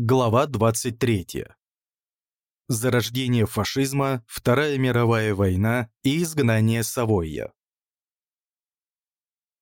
Глава 23. Зарождение фашизма, Вторая мировая война и изгнание Савойя.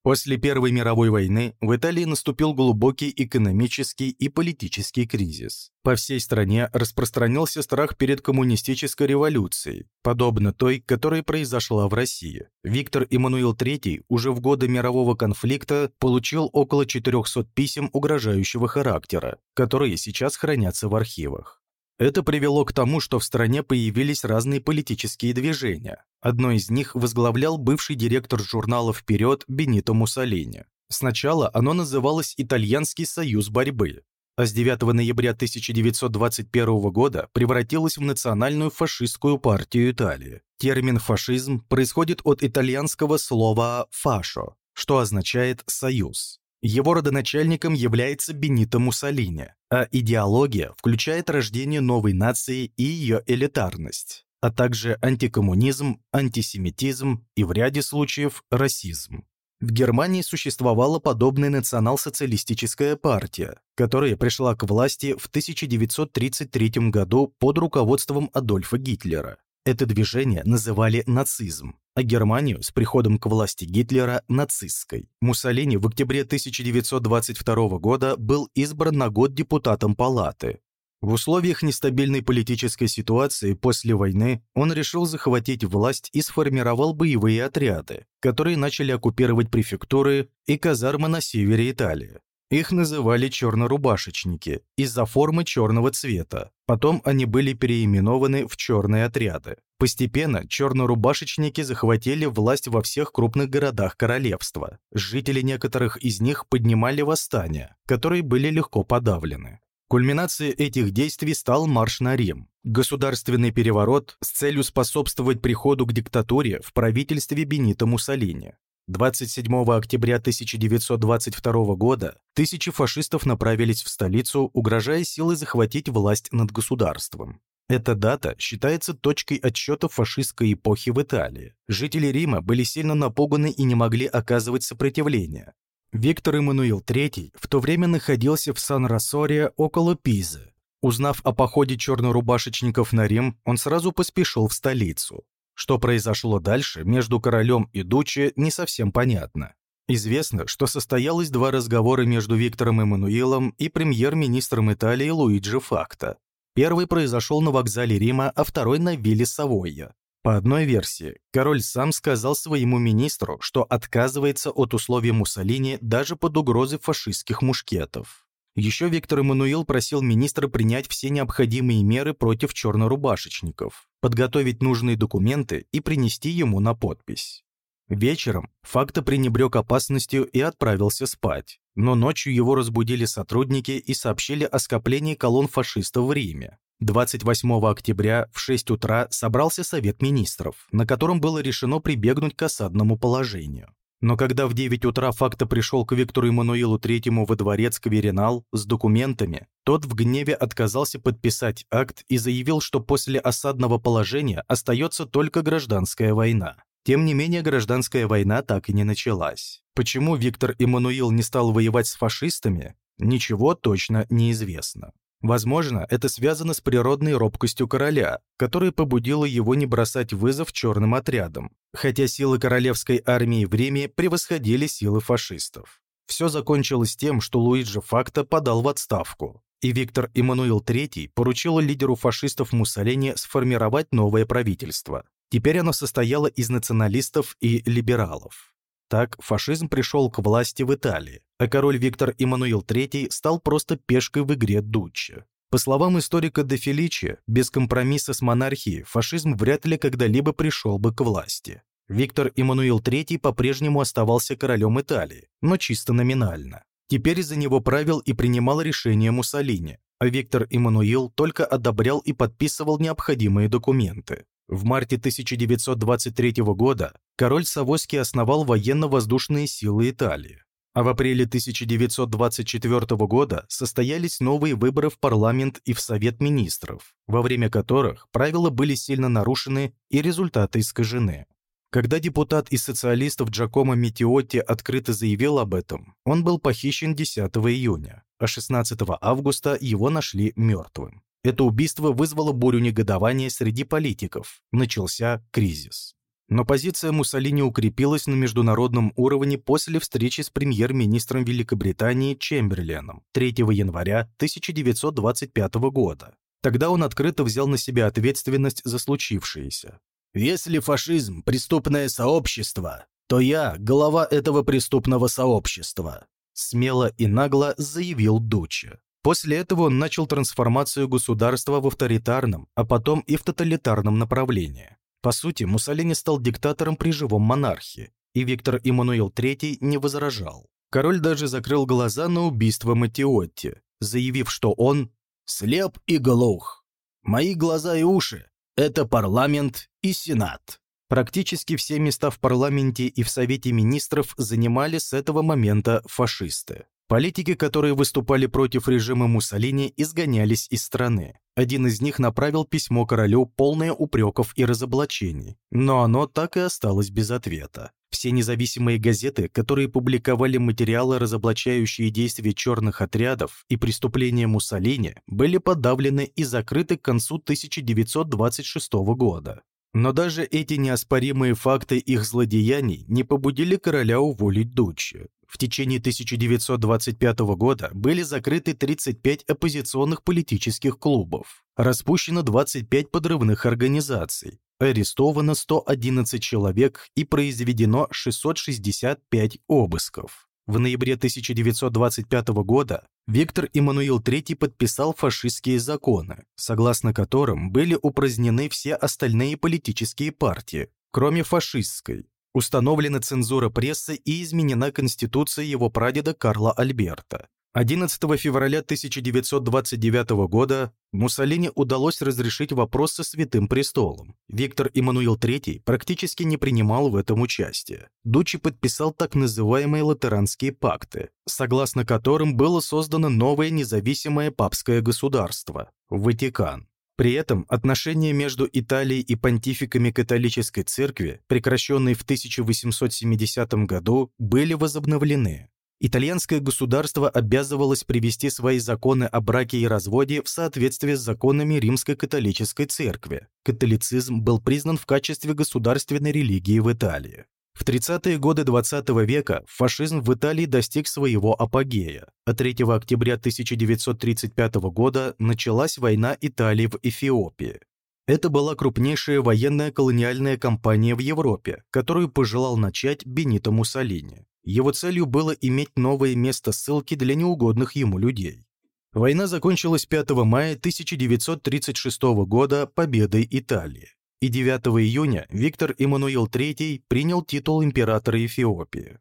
После Первой мировой войны в Италии наступил глубокий экономический и политический кризис. По всей стране распространился страх перед коммунистической революцией, подобно той, которая произошла в России. Виктор Эммануил III уже в годы мирового конфликта получил около 400 писем угрожающего характера, которые сейчас хранятся в архивах. Это привело к тому, что в стране появились разные политические движения. Одно из них возглавлял бывший директор журнала «Вперед» Бенито Муссолини. Сначала оно называлось «Итальянский союз борьбы», а с 9 ноября 1921 года превратилось в национальную фашистскую партию Италии. Термин «фашизм» происходит от итальянского слова «фашо», что означает «союз». Его родоначальником является Бенито Муссолини, а идеология включает рождение новой нации и ее элитарность, а также антикоммунизм, антисемитизм и в ряде случаев расизм. В Германии существовала подобная национал-социалистическая партия, которая пришла к власти в 1933 году под руководством Адольфа Гитлера. Это движение называли нацизм, а Германию с приходом к власти Гитлера – нацистской. Муссолини в октябре 1922 года был избран на год депутатом палаты. В условиях нестабильной политической ситуации после войны он решил захватить власть и сформировал боевые отряды, которые начали оккупировать префектуры и казармы на севере Италии. Их называли чернорубашечники из-за формы черного цвета. Потом они были переименованы в черные отряды. Постепенно чернорубашечники захватили власть во всех крупных городах королевства. Жители некоторых из них поднимали восстания, которые были легко подавлены. Кульминацией этих действий стал марш на Рим, государственный переворот с целью способствовать приходу к диктатуре в правительстве Бенито Муссолини. 27 октября 1922 года тысячи фашистов направились в столицу, угрожая силой захватить власть над государством. Эта дата считается точкой отсчета фашистской эпохи в Италии. Жители Рима были сильно напуганы и не могли оказывать сопротивление. Виктор Эммануил III в то время находился в Сан-Рассоре около Пизы. Узнав о походе чернорубашечников на Рим, он сразу поспешил в столицу. Что произошло дальше между королем и Дуччи, не совсем понятно. Известно, что состоялось два разговора между Виктором Эммануилом и премьер-министром Италии Луиджи Факто. Первый произошел на вокзале Рима, а второй на вилле Савойя. По одной версии, король сам сказал своему министру, что отказывается от условий Муссолини даже под угрозой фашистских мушкетов. Еще Виктор Эммануил просил министра принять все необходимые меры против чернорубашечников, подготовить нужные документы и принести ему на подпись. Вечером Факто пренебрег опасностью и отправился спать, но ночью его разбудили сотрудники и сообщили о скоплении колонн фашистов в Риме. 28 октября в 6 утра собрался Совет министров, на котором было решено прибегнуть к осадному положению. Но когда в 9 утра Факто пришел к Виктору Эммануилу Третьему во дворец Каверинал с документами, тот в гневе отказался подписать акт и заявил, что после осадного положения остается только гражданская война. Тем не менее, гражданская война так и не началась. Почему Виктор Эммануил не стал воевать с фашистами, ничего точно не известно. Возможно, это связано с природной робкостью короля, которая побудила его не бросать вызов черным отрядам, хотя силы королевской армии в Риме превосходили силы фашистов. Все закончилось тем, что Луиджи Факто подал в отставку, и Виктор Эммануил III поручил лидеру фашистов Муссолини сформировать новое правительство. Теперь оно состояло из националистов и либералов. Так фашизм пришел к власти в Италии, а король Виктор Эммануил III стал просто пешкой в игре Дуччи. По словам историка Де Феличи, без компромисса с монархией фашизм вряд ли когда-либо пришел бы к власти. Виктор Эммануил III по-прежнему оставался королем Италии, но чисто номинально. Теперь за него правил и принимал решения Муссолини, а Виктор Эммануил только одобрял и подписывал необходимые документы. В марте 1923 года король Савойский основал военно-воздушные силы Италии. А в апреле 1924 года состоялись новые выборы в парламент и в Совет министров, во время которых правила были сильно нарушены и результаты искажены. Когда депутат из социалистов Джакомо Метиотти открыто заявил об этом, он был похищен 10 июня. а 16 августа его нашли мертвым. Это убийство вызвало бурю негодования среди политиков. Начался кризис. Но позиция Муссолини укрепилась на международном уровне после встречи с премьер-министром Великобритании Чемберленом 3 января 1925 года. Тогда он открыто взял на себя ответственность за случившееся. «Если фашизм – преступное сообщество, то я – глава этого преступного сообщества», смело и нагло заявил Дуччи. После этого он начал трансформацию государства в авторитарном, а потом и в тоталитарном направлении. По сути, Муссолини стал диктатором при живом монархе, и Виктор Эммануил III не возражал. Король даже закрыл глаза на убийство Матиотти, заявив, что он «слеп и глух. Мои глаза и уши – это парламент и сенат». Практически все места в парламенте и в Совете министров занимали с этого момента фашисты. Политики, которые выступали против режима Муссолини, изгонялись из страны. Один из них направил письмо королю, полное упреков и разоблачений, но оно так и осталось без ответа. Все независимые газеты, которые публиковали материалы, разоблачающие действия черных отрядов и преступления Муссолини, были подавлены и закрыты к концу 1926 года. Но даже эти неоспоримые факты их злодеяний не побудили короля уволить Дуччи. В течение 1925 года были закрыты 35 оппозиционных политических клубов, распущено 25 подрывных организаций, арестовано 111 человек и произведено 665 обысков. В ноябре 1925 года Виктор Эммануил III подписал фашистские законы, согласно которым были упразднены все остальные политические партии, кроме фашистской, Установлена цензура прессы и изменена конституция его прадеда Карла Альберта. 11 февраля 1929 года Муссолини удалось разрешить вопрос со Святым Престолом. Виктор Эммануил III практически не принимал в этом участие. Дучи подписал так называемые латеранские пакты, согласно которым было создано новое независимое папское государство – Ватикан. При этом отношения между Италией и понтификами католической церкви, прекращенные в 1870 году, были возобновлены. Итальянское государство обязывалось привести свои законы о браке и разводе в соответствие с законами Римской католической церкви. Католицизм был признан в качестве государственной религии в Италии. В 30-е годы XX -го века фашизм в Италии достиг своего апогея, а 3 октября 1935 года началась война Италии в Эфиопии. Это была крупнейшая военная колониальная кампания в Европе, которую пожелал начать Бенито Муссолини. Его целью было иметь новое место ссылки для неугодных ему людей. Война закончилась 5 мая 1936 года победой Италии и 9 июня Виктор Эммануил III принял титул императора Эфиопии.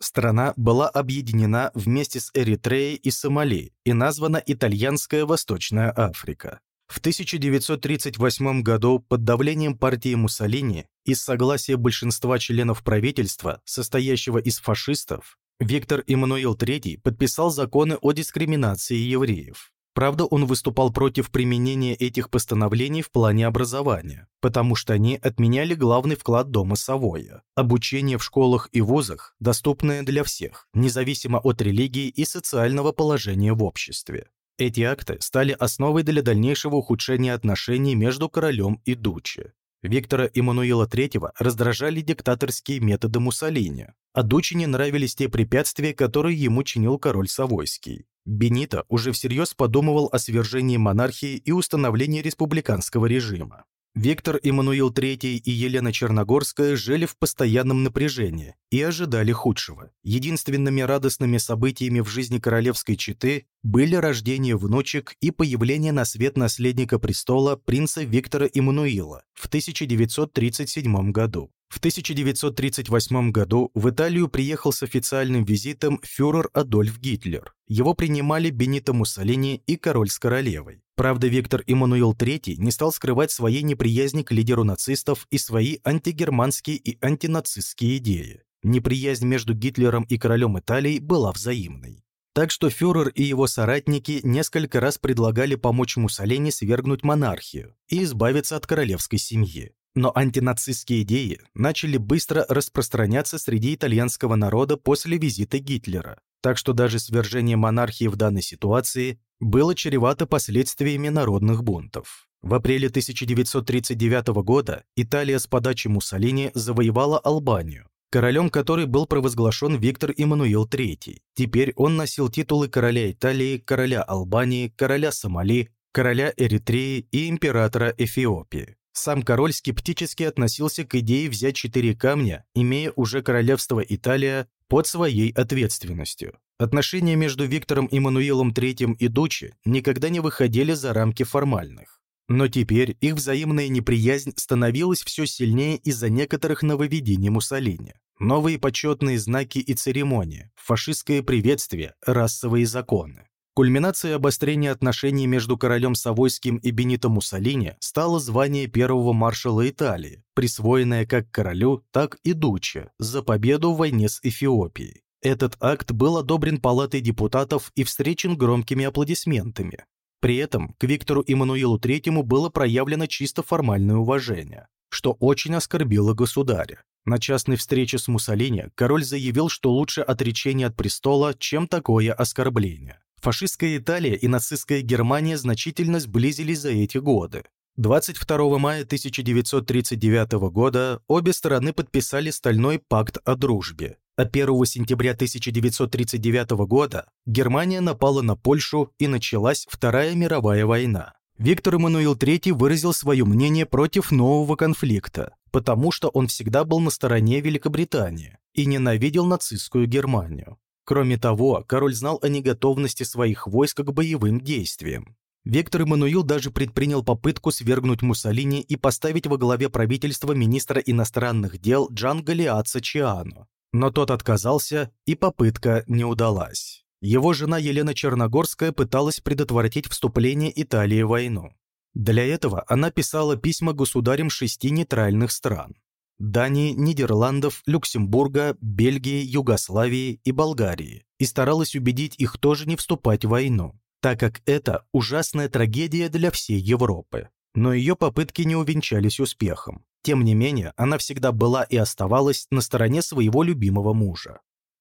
Страна была объединена вместе с Эритреей и Сомали и названа Итальянская Восточная Африка. В 1938 году под давлением партии Муссолини и с согласия большинства членов правительства, состоящего из фашистов, Виктор Эммануил III подписал законы о дискриминации евреев. Правда, он выступал против применения этих постановлений в плане образования, потому что они отменяли главный вклад дома Савоя – обучение в школах и вузах, доступное для всех, независимо от религии и социального положения в обществе. Эти акты стали основой для дальнейшего ухудшения отношений между королем и Дуччи. Виктора Эммануила III раздражали диктаторские методы Муссолини, а Дуччи не нравились те препятствия, которые ему чинил король Савойский. Бенито уже всерьез подумывал о свержении монархии и установлении республиканского режима. Виктор Эммануил III и Елена Черногорская жили в постоянном напряжении и ожидали худшего. Единственными радостными событиями в жизни королевской четы были рождение внучек и появление на свет наследника престола принца Виктора Эммануила в 1937 году. В 1938 году в Италию приехал с официальным визитом фюрер Адольф Гитлер. Его принимали Бенито Муссолини и король с королевой. Правда, Виктор Эммануил III не стал скрывать своей неприязни к лидеру нацистов и свои антигерманские и антинацистские идеи. Неприязнь между Гитлером и королем Италии была взаимной. Так что фюрер и его соратники несколько раз предлагали помочь Муссолини свергнуть монархию и избавиться от королевской семьи. Но антинацистские идеи начали быстро распространяться среди итальянского народа после визита Гитлера, так что даже свержение монархии в данной ситуации было чревато последствиями народных бунтов. В апреле 1939 года Италия с подачи Муссолини завоевала Албанию, королем которой был провозглашен Виктор Эммануил III. Теперь он носил титулы короля Италии, короля Албании, короля Сомали, короля Эритреи и императора Эфиопии. Сам король скептически относился к идее взять четыре камня, имея уже королевство Италия под своей ответственностью. Отношения между Виктором Эммануилом III и Дучи никогда не выходили за рамки формальных. Но теперь их взаимная неприязнь становилась все сильнее из-за некоторых нововведений Муссолини. Новые почетные знаки и церемонии, фашистское приветствие, расовые законы. Кульминацией обострения отношений между королем Савойским и Бенито Муссолини стало звание первого маршала Италии, присвоенное как королю, так и Дуче за победу в войне с Эфиопией. Этот акт был одобрен Палатой депутатов и встречен громкими аплодисментами. При этом к Виктору Эммануилу III было проявлено чисто формальное уважение, что очень оскорбило государя. На частной встрече с Муссолини король заявил, что лучше отречение от престола, чем такое оскорбление. Фашистская Италия и нацистская Германия значительно сблизились за эти годы. 22 мая 1939 года обе стороны подписали Стальной пакт о дружбе, а 1 сентября 1939 года Германия напала на Польшу и началась Вторая мировая война. Виктор Эммануил III выразил свое мнение против нового конфликта, потому что он всегда был на стороне Великобритании и ненавидел нацистскую Германию. Кроме того, король знал о неготовности своих войск к боевым действиям. Виктор Эммануил даже предпринял попытку свергнуть Муссолини и поставить во главе правительства министра иностранных дел Джан Галиаца Чиано, но тот отказался, и попытка не удалась. Его жена Елена Черногорская пыталась предотвратить вступление Италии в войну. Для этого она писала письма государям шести нейтральных стран – Дании, Нидерландов, Люксембурга, Бельгии, Югославии и Болгарии и старалась убедить их тоже не вступать в войну, так как это ужасная трагедия для всей Европы. Но ее попытки не увенчались успехом. Тем не менее, она всегда была и оставалась на стороне своего любимого мужа.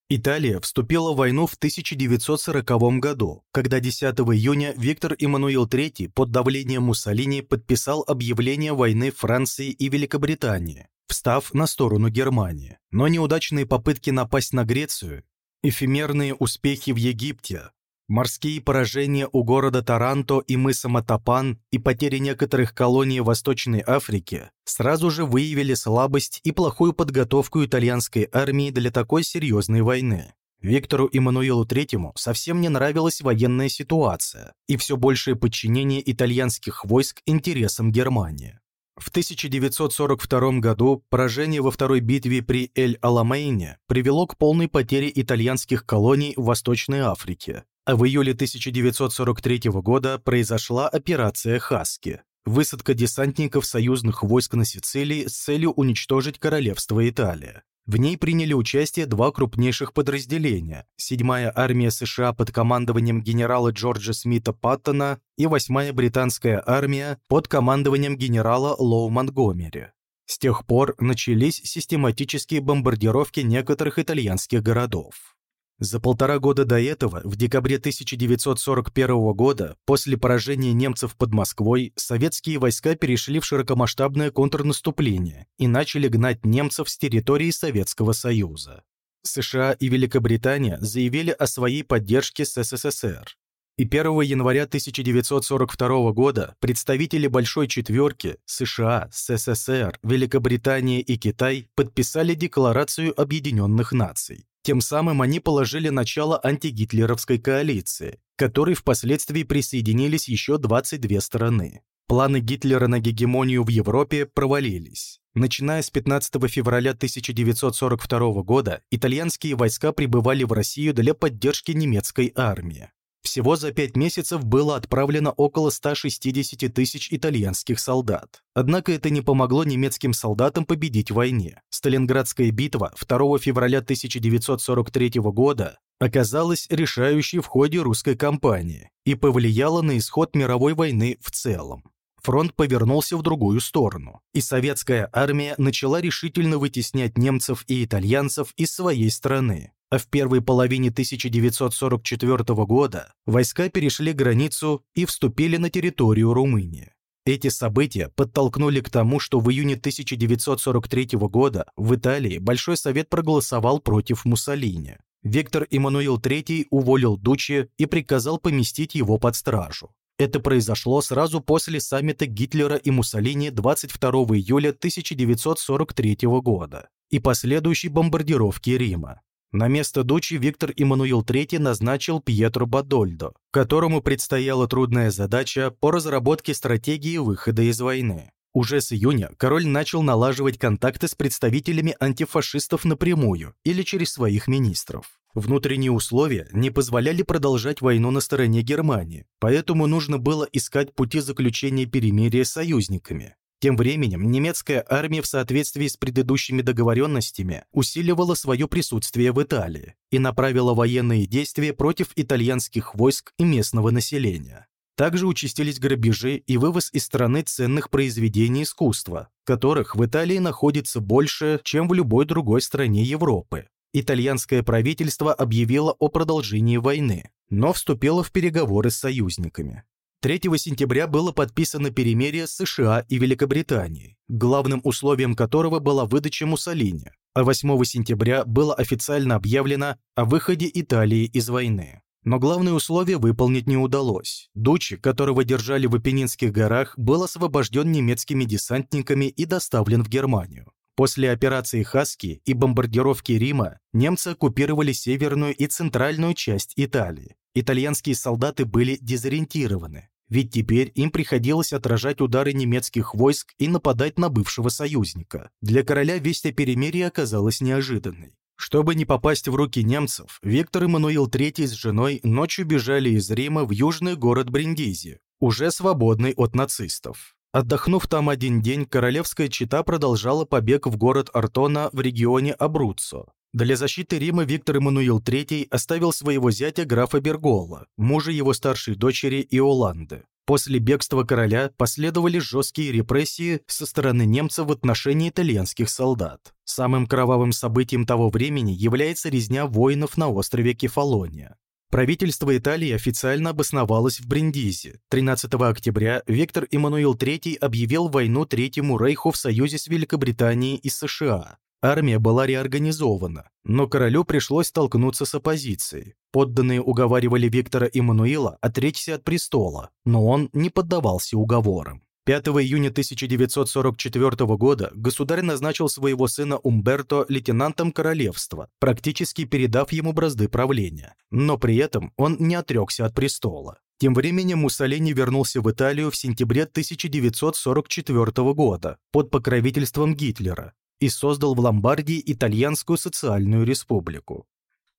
Италия вступила в войну в 1940 году, когда 10 июня Виктор Эммануил III под давлением Муссолини подписал объявление войны Франции и Великобритании, встав на сторону Германии. Но неудачные попытки напасть на Грецию, эфемерные успехи в Египте, Морские поражения у города Таранто и мыса Матапан и потери некоторых колоний в Восточной Африке сразу же выявили слабость и плохую подготовку итальянской армии для такой серьезной войны. Виктору Эммануилу III совсем не нравилась военная ситуация и все большее подчинение итальянских войск интересам Германии. В 1942 году поражение во второй битве при Эль-Аламейне привело к полной потере итальянских колоний в Восточной Африке, а в июле 1943 года произошла операция «Хаски» – высадка десантников союзных войск на Сицилии с целью уничтожить королевство Италия. В ней приняли участие два крупнейших подразделения – 7-я армия США под командованием генерала Джорджа Смита Паттона и 8-я британская армия под командованием генерала Лоу Монтгомери. С тех пор начались систематические бомбардировки некоторых итальянских городов. За полтора года до этого, в декабре 1941 года, после поражения немцев под Москвой, советские войска перешли в широкомасштабное контрнаступление и начали гнать немцев с территории Советского Союза. США и Великобритания заявили о своей поддержке с СССР. И 1 января 1942 года представители Большой Четверки США, СССР, Великобритания и Китай подписали Декларацию Объединенных Наций. Тем самым они положили начало антигитлеровской коалиции, к которой впоследствии присоединились еще 22 страны. Планы Гитлера на гегемонию в Европе провалились. Начиная с 15 февраля 1942 года итальянские войска прибывали в Россию для поддержки немецкой армии. Всего за пять месяцев было отправлено около 160 тысяч итальянских солдат. Однако это не помогло немецким солдатам победить в войне. Сталинградская битва 2 февраля 1943 года оказалась решающей в ходе русской кампании и повлияла на исход мировой войны в целом. фронт повернулся в другую сторону, и советская армия начала решительно вытеснять немцев и итальянцев из своей страны. А в первой половине 1944 года войска перешли границу и вступили на территорию Румынии. Эти события подтолкнули к тому, что в июне 1943 года в Италии Большой Совет проголосовал против Муссолини. Виктор Эммануил III уволил Дуччи и приказал поместить его под стражу. Это произошло сразу после саммита Гитлера и Муссолини 22 июля 1943 года и последующей бомбардировки Рима. На место дочи Виктор Эммануил III назначил Пьетро Бадольдо, которому предстояла трудная задача по разработке стратегии выхода из войны. Уже с июня король начал налаживать контакты с представителями антифашистов напрямую или через своих министров. Внутренние условия не позволяли продолжать войну на стороне Германии, поэтому нужно было искать пути заключения перемирия с союзниками. Тем временем немецкая армия в соответствии с предыдущими договоренностями усиливала свое присутствие в Италии и направила военные действия против итальянских войск и местного населения. Также участились грабежи и вывоз из страны ценных произведений искусства, которых в Италии находится больше, чем в любой другой стране Европы. Итальянское правительство объявило о продолжении войны, но вступило в переговоры с союзниками. 3 сентября было подписано перемирие с США и Великобританией, главным условием которого была выдача Муссолини, а 8 сентября было официально объявлено о выходе Италии из войны. Но главное условие выполнить не удалось. Дучи, которого держали в Апеннинских горах, был освобожден немецкими десантниками и доставлен в Германию. После операции «Хаски» и бомбардировки Рима немцы оккупировали северную и центральную часть Италии. Итальянские солдаты были дезориентированы, ведь теперь им приходилось отражать удары немецких войск и нападать на бывшего союзника. Для короля весть о перемирии оказалась неожиданной. Чтобы не попасть в руки немцев, Виктор Эммануил III с женой ночью бежали из Рима в южный город Бриндизи, уже свободный от нацистов. Отдохнув там один день, королевская чита продолжала побег в город Артона в регионе Абруццо. Для защиты Рима Виктор Эммануил III оставил своего зятя графа Бергола, мужа его старшей дочери Иоланды. После бегства короля последовали жесткие репрессии со стороны немцев в отношении итальянских солдат. Самым кровавым событием того времени является резня воинов на острове Кефалония. Правительство Италии официально обосновалось в Бриндизи. 13 октября Виктор Эммануил III объявил войну Третьему Рейху в союзе с Великобританией и США. Армия была реорганизована, но королю пришлось столкнуться с оппозицией. Подданные уговаривали Виктора Эммануила отречься от престола, но он не поддавался уговорам. 5 июня 1944 года государь назначил своего сына Умберто лейтенантом королевства, практически передав ему бразды правления. Но при этом он не отрекся от престола. Тем временем Муссолини вернулся в Италию в сентябре 1944 года под покровительством Гитлера и создал в Ломбардии Итальянскую социальную республику.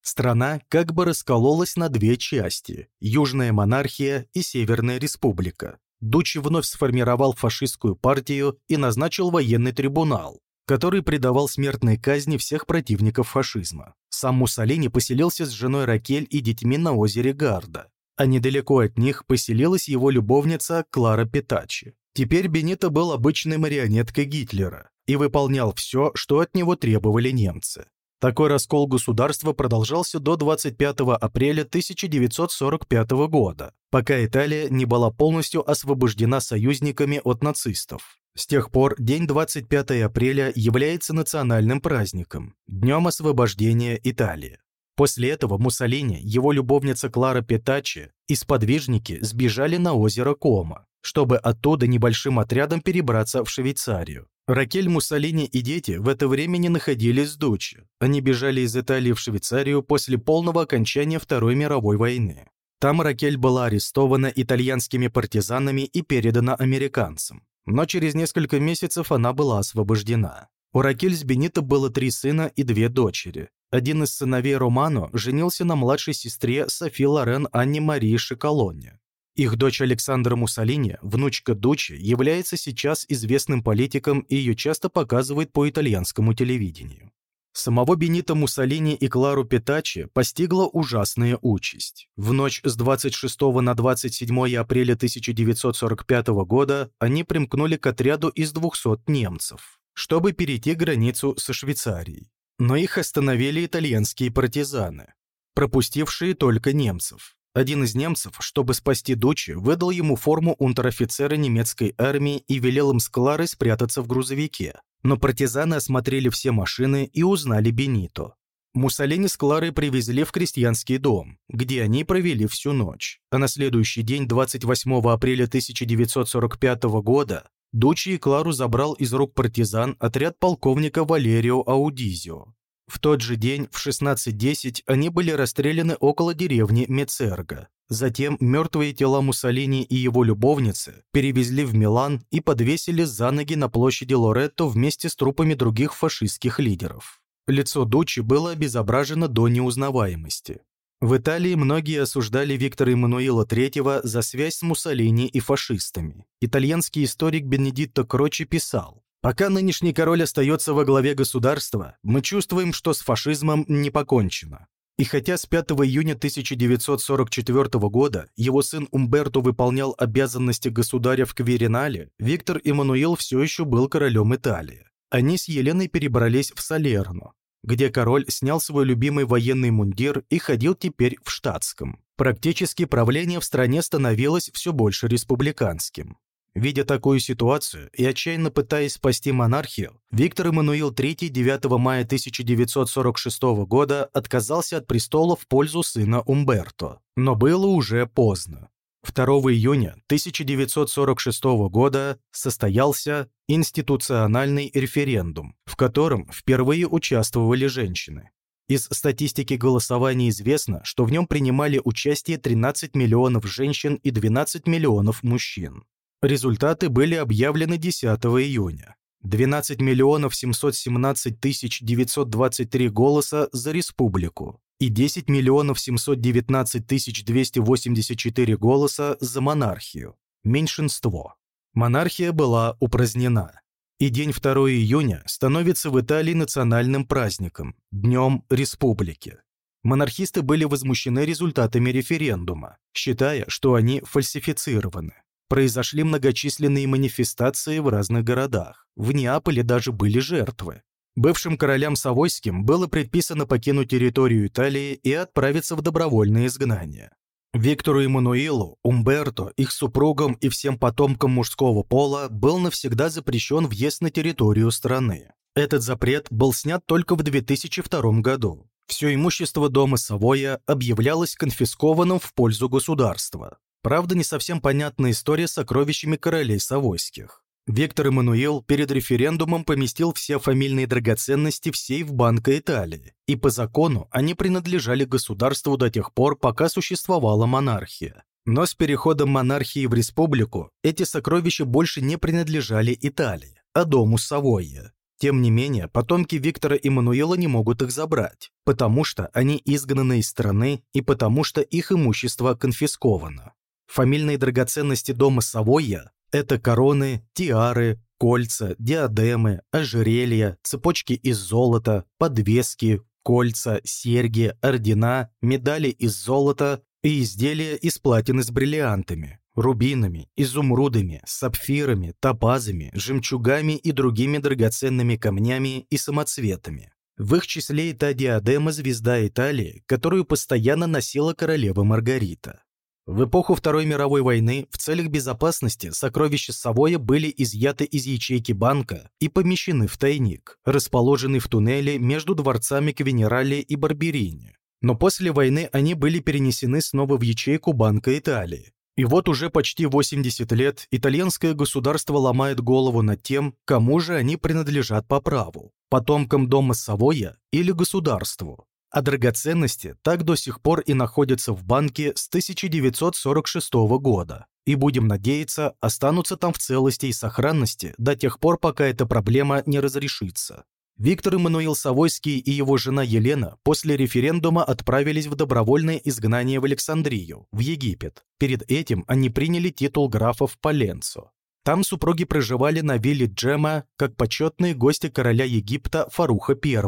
Страна как бы раскололась на две части – Южная монархия и Северная республика. Дучи вновь сформировал фашистскую партию и назначил военный трибунал, который предавал смертной казни всех противников фашизма. Сам Муссолини поселился с женой Ракель и детьми на озере Гарда, а недалеко от них поселилась его любовница Клара Петачи. Теперь Бенито был обычной марионеткой Гитлера и выполнял все, что от него требовали немцы. Такой раскол государства продолжался до 25 апреля 1945 года, пока Италия не была полностью освобождена союзниками от нацистов. С тех пор день 25 апреля является национальным праздником, днем освобождения Италии. После этого Муссолини, его любовница Клара Петачи и сподвижники сбежали на озеро Кома, чтобы оттуда небольшим отрядом перебраться в Швейцарию. Ракель Муссолини и дети в это время не находились с дочью. Они бежали из Италии в Швейцарию после полного окончания Второй мировой войны. Там Ракель была арестована итальянскими партизанами и передана американцам. Но через несколько месяцев она была освобождена. У Ракель с Бенито было три сына и две дочери. Один из сыновей Романо женился на младшей сестре Софи Лорен Анне Марии Шоколоне. Их дочь Александра Муссолини, внучка Дучи, является сейчас известным политиком и ее часто показывают по итальянскому телевидению. Самого Бенита Муссолини и Клару Петачи постигла ужасная участь. В ночь с 26 на 27 апреля 1945 года они примкнули к отряду из 200 немцев, чтобы перейти границу со Швейцарией. Но их остановили итальянские партизаны, пропустившие только немцев. Один из немцев, чтобы спасти Дучи, выдал ему форму унтер-офицера немецкой армии и велел им с Кларой спрятаться в грузовике. Но партизаны осмотрели все машины и узнали Бенито. Муссолини с Кларой привезли в крестьянский дом, где они провели всю ночь. А на следующий день, 28 апреля 1945 года, Дучи и Клару забрал из рук партизан отряд полковника Валерио Аудизио. В тот же день в 16.10 они были расстреляны около деревни Мецерга. Затем мертвые тела Муссолини и его любовницы перевезли в Милан и подвесили за ноги на площади Лоретто вместе с трупами других фашистских лидеров. Лицо Дучи было обезображено до неузнаваемости. В Италии многие осуждали Виктора Эммануила III за связь с Муссолини и фашистами. Итальянский историк Бенедитто Крочи писал, Пока нынешний король остается во главе государства, мы чувствуем, что с фашизмом не покончено. И хотя с 5 июня 1944 года его сын Умберто выполнял обязанности государя в Кверинале, Виктор Эммануил все еще был королем Италии. Они с Еленой перебрались в Салерно, где король снял свой любимый военный мундир и ходил теперь в штатском. Практически правление в стране становилось все больше республиканским. Видя такую ситуацию и отчаянно пытаясь спасти монархию, Виктор Эммануил III 9 мая 1946 года отказался от престола в пользу сына Умберто. Но было уже поздно. 2 июня 1946 года состоялся институциональный референдум, в котором впервые участвовали женщины. Из статистики голосования известно, что в нем принимали участие 13 миллионов женщин и 12 миллионов мужчин. Результаты были объявлены 10 июня. 12 миллионов 717 тысяч 923 голоса за республику и 10 миллионов 719 тысяч 284 голоса за монархию. Меньшинство. Монархия была упразднена. И день 2 июня становится в Италии национальным праздником – Днем Республики. Монархисты были возмущены результатами референдума, считая, что они фальсифицированы произошли многочисленные манифестации в разных городах. В Неаполе даже были жертвы. Бывшим королям Савойским было предписано покинуть территорию Италии и отправиться в добровольное изгнание. Виктору Эммануилу, Умберто, их супругам и всем потомкам мужского пола был навсегда запрещен въезд на территорию страны. Этот запрет был снят только в 2002 году. Все имущество дома Савоя объявлялось конфискованным в пользу государства. Правда, не совсем понятна история с сокровищами королей Савойских. Виктор Эммануил перед референдумом поместил все фамильные драгоценности в сейф Банка Италии, и по закону они принадлежали государству до тех пор, пока существовала монархия. Но с переходом монархии в республику эти сокровища больше не принадлежали Италии, а дому Савойя. Тем не менее, потомки Виктора Эммануила не могут их забрать, потому что они изгнаны из страны и потому что их имущество конфисковано. Фамильные драгоценности дома Савойя – это короны, тиары, кольца, диадемы, ожерелья, цепочки из золота, подвески, кольца, серьги, ордена, медали из золота и изделия из платины с бриллиантами, рубинами, изумрудами, сапфирами, топазами, жемчугами и другими драгоценными камнями и самоцветами. В их числе и та диадема «Звезда Италии», которую постоянно носила королева Маргарита. В эпоху Второй мировой войны в целях безопасности сокровища Савоя были изъяты из ячейки банка и помещены в тайник, расположенный в туннеле между дворцами Квенерале и Барберини. Но после войны они были перенесены снова в ячейку Банка Италии. И вот уже почти 80 лет итальянское государство ломает голову над тем, кому же они принадлежат по праву – потомкам дома Савоя или государству а драгоценности так до сих пор и находятся в банке с 1946 года. И будем надеяться, останутся там в целости и сохранности до тех пор, пока эта проблема не разрешится. Виктор Эммануил Савойский и его жена Елена после референдума отправились в добровольное изгнание в Александрию, в Египет. Перед этим они приняли титул графов Паленцо. Там супруги проживали на вилле Джема как почетные гости короля Египта Фаруха I.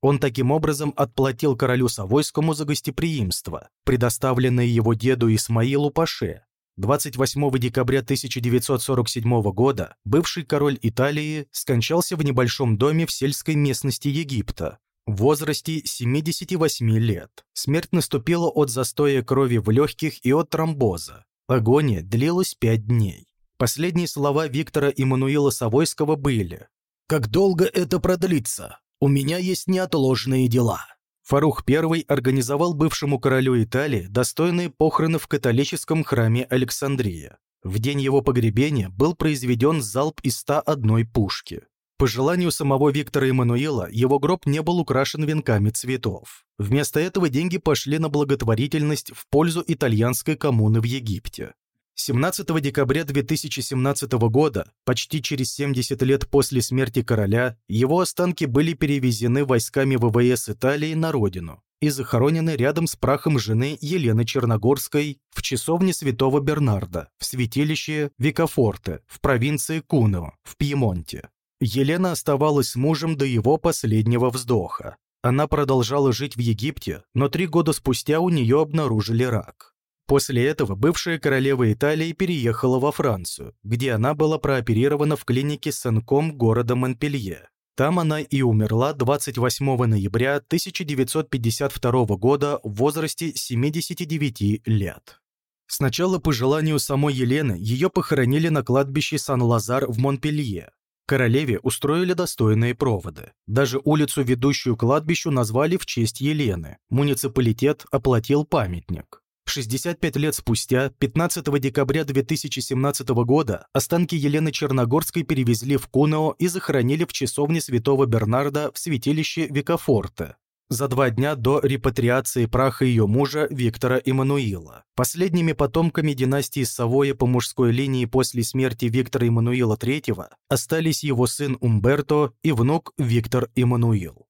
Он таким образом отплатил королю Савойскому за гостеприимство, предоставленное его деду Исмаилу Паше. 28 декабря 1947 года бывший король Италии скончался в небольшом доме в сельской местности Египта в возрасте 78 лет. Смерть наступила от застоя крови в легких и от тромбоза. Агония длилась пять дней. Последние слова Виктора Иммануила Савойского были «Как долго это продлится? У меня есть неотложные дела». Фарух I организовал бывшему королю Италии достойные похороны в католическом храме Александрия. В день его погребения был произведен залп из 101 пушки. По желанию самого Виктора Эммануила, его гроб не был украшен венками цветов. Вместо этого деньги пошли на благотворительность в пользу итальянской коммуны в Египте. 17 декабря 2017 года, почти через 70 лет после смерти короля, его останки были перевезены войсками ВВС Италии на родину и захоронены рядом с прахом жены Елены Черногорской в часовне святого Бернарда в святилище Викафорте в провинции Куно в Пьемонте. Елена оставалась с мужем до его последнего вздоха. Она продолжала жить в Египте, но три года спустя у нее обнаружили рак. После этого бывшая королева Италии переехала во Францию, где она была прооперирована в клинике Сен-Ком города Монпелье. Там она и умерла 28 ноября 1952 года в возрасте 79 лет. Сначала по желанию самой Елены ее похоронили на кладбище Сан-Лазар в Монпелье. Королеве устроили достойные проводы. Даже улицу, ведущую к кладбищу, назвали в честь Елены. Муниципалитет оплатил памятник. 65 лет спустя, 15 декабря 2017 года, останки Елены Черногорской перевезли в Кунео и захоронили в часовне святого Бернарда в святилище Викафорте. За два дня до репатриации праха ее мужа Виктора Эммануила. Последними потомками династии Савоя по мужской линии после смерти Виктора Эммануила III остались его сын Умберто и внук Виктор Эммануил.